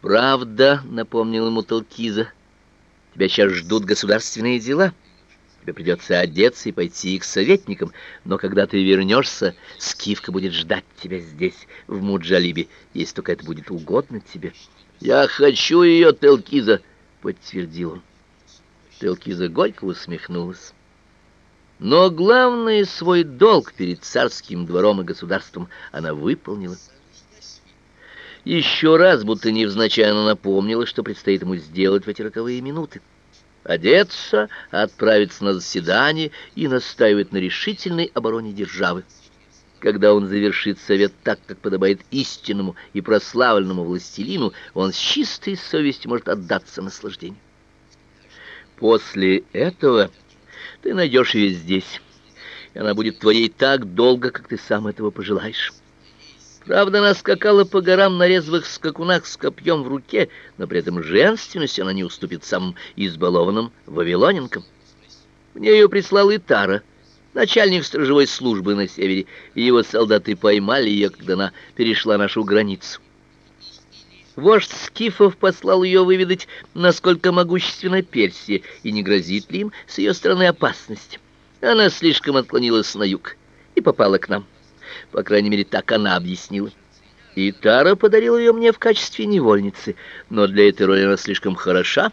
Правда, напомнил ему Толкиза. Тебя сейчас ждут государственные дела. Тебе придется одеться и пойти к советникам, но когда ты вернешься, Скифка будет ждать тебя здесь, в Муджалибе, если только это будет угодно тебе. Я хочу ее, Телкиза, подтвердил он. Телкиза горько усмехнулась. Но главный свой долг перед царским двором и государством она выполнила. Еще раз, будто невзначай, она напомнила, что предстоит ему сделать в эти роковые минуты. Одеться, отправиться на заседание и настаивать на решительной обороне державы. Когда он завершит совет так, как подобает истинному и прославленному властелину, он с чистой совестью может отдаться наслаждению. После этого ты найдешь ее здесь, и она будет твоей так долго, как ты сам этого пожелаешь. Правда, она скакала по горам на резвых скакунах с копьем в руке, но при этом женственности она не уступит самым избалованным вавилонянкам. Мне ее прислал Итара, начальник сторожевой службы на севере, и его солдаты поймали ее, когда она перешла нашу границу. Вождь скифов послал ее выведать, насколько могущественна Персия, и не грозит ли им с ее стороны опасность. Она слишком отклонилась на юг и попала к нам. По крайней мере, так она объяснила. И Тара подарила ее мне в качестве невольницы, но для этой роли она слишком хороша,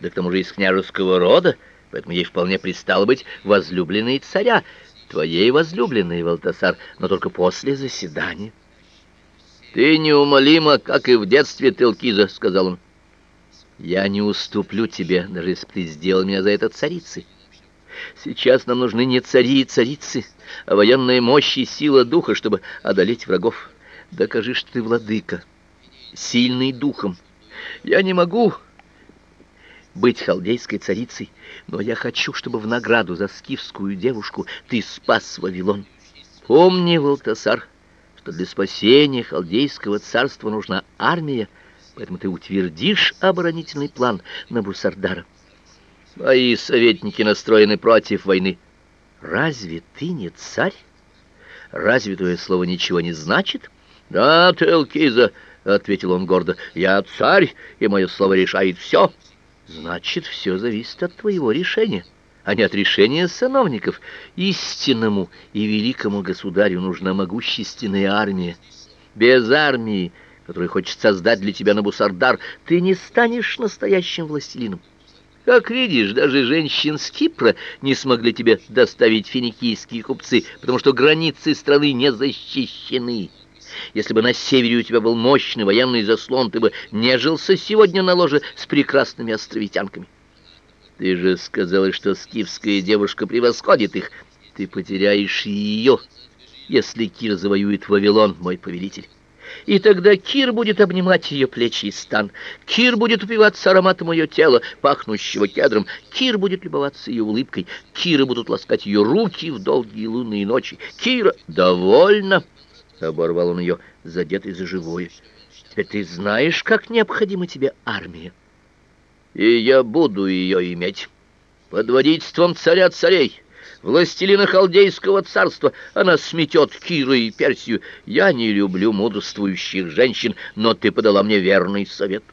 да к тому же из княжеского рода, поэтому ей вполне пристало быть возлюбленной царя, твоей возлюбленной, Валтасар, но только после заседания. Ты неумолима, как и в детстве, Телкиза, сказал он. Я не уступлю тебе, даже если ты сделал меня за это царицей. Сейчас нам нужны не цари и царицы, а военная мощь и сила духа, чтобы одолеть врагов. Докажи, что ты владыка, сильный духом. Я не могу быть халдейской царицей, но я хочу, чтобы в награду за скифскую девушку ты спас Вавилон. Помни, Валтасар, что для спасения халдейского царства нужна армия, поэтому ты утвердишь оборонительный план на Бусардара. Мои советники настроены против войны. Разве ты не царь? Разве твое слово ничего не значит? Да, Телкиза, ответил он гордо. Я царь, и мое слово решает все. Значит, все зависит от твоего решения, а не от решения сановников. Истинному и великому государю нужна могущественная армия. Без армии, которую хочет создать для тебя Набусардар, ты не станешь настоящим властелином. Как видишь, даже женщин с Кипра не смогли тебе доставить финикийские купцы, потому что границы страны не защищены. Если бы на севере у тебя был мощный военный заслон, ты бы не жился сегодня на ложе с прекрасными островитянками. Ты же сказала, что скифская девушка превосходит их. Ты потеряешь ее, если Кир завоюет Вавилон, мой повелитель. И тогда Кир будет обнимать ее плечи и стан. Кир будет упиваться ароматом ее тела, пахнущего кедром. Кир будет любоваться ее улыбкой. Киры будут ласкать ее руки в долгие лунные ночи. Кира, довольно, оборвал он ее, задетый за живое. Теперь ты знаешь, как необходима тебе армия. И я буду ее иметь под водительством царя царей властелина халдейского царства. Она сметет Кира и Персию. Я не люблю мудрствующих женщин, но ты подала мне верный совет.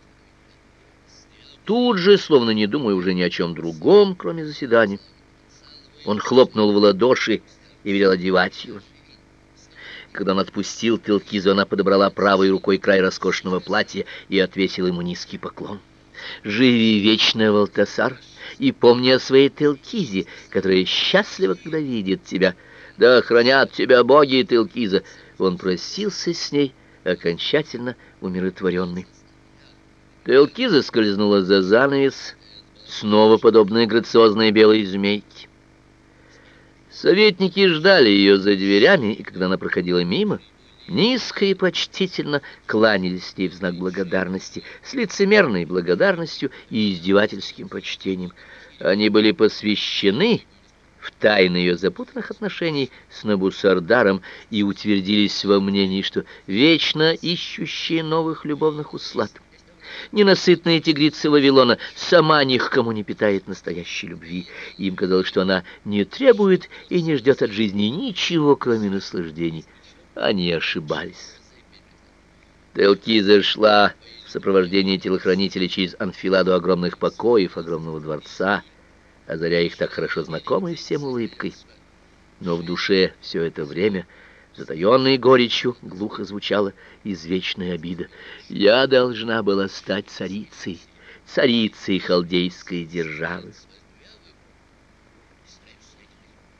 Тут же, словно не думая уже ни о чем другом, кроме заседания, он хлопнул в ладоши и велел одевать его. Когда он отпустил Телкизу, она подобрала правой рукой край роскошного платья и отвесила ему низкий поклон. «Живи вечно, Валтасар!» И помни о своей Телкизе, которая счастлива, когда видит тебя. Да хранят тебя боги, Телкиза. Он простился с ней, окончательно умиротворенный. Телкиза скользнула за занавес, снова подобная грациозной белой змейке. Советники ждали ее за дверями, и когда она проходила мимо, низко и почтительно кланялись ей в знак благодарности, с лицемерной благодарностью и издевательским почтением. Они были посвящены в тайны ее запутанных отношений с Набусардаром и утвердились во мнении, что вечно ищущие новых любовных услад, ненасытная тигрица Вавилона сама ни к кому не питает настоящей любви. Им казалось, что она не требует и не ждет от жизни ничего, кроме наслаждений. Они ошибались. Телки зашла в сопровождении телохранителей через анфиладу огромных покоев огромного дворца, озаряя их так хорошо знакомой всем улыбкой. Но в душе все это время, затаенной горечью, глухо звучала извечная обида. Я должна была стать царицей, царицей халдейской державы.